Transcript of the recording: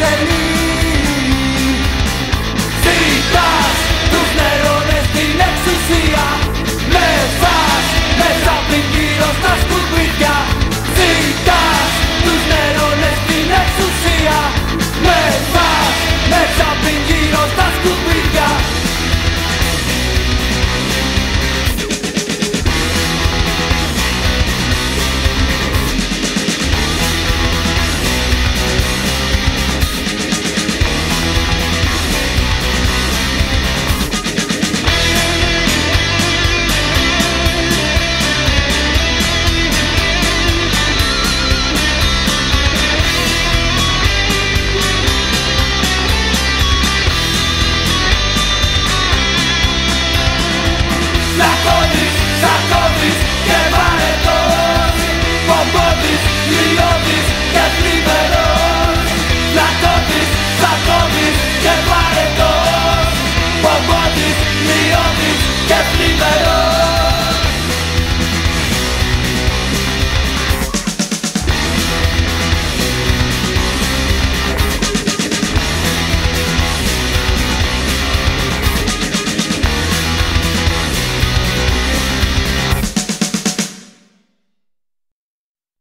Let me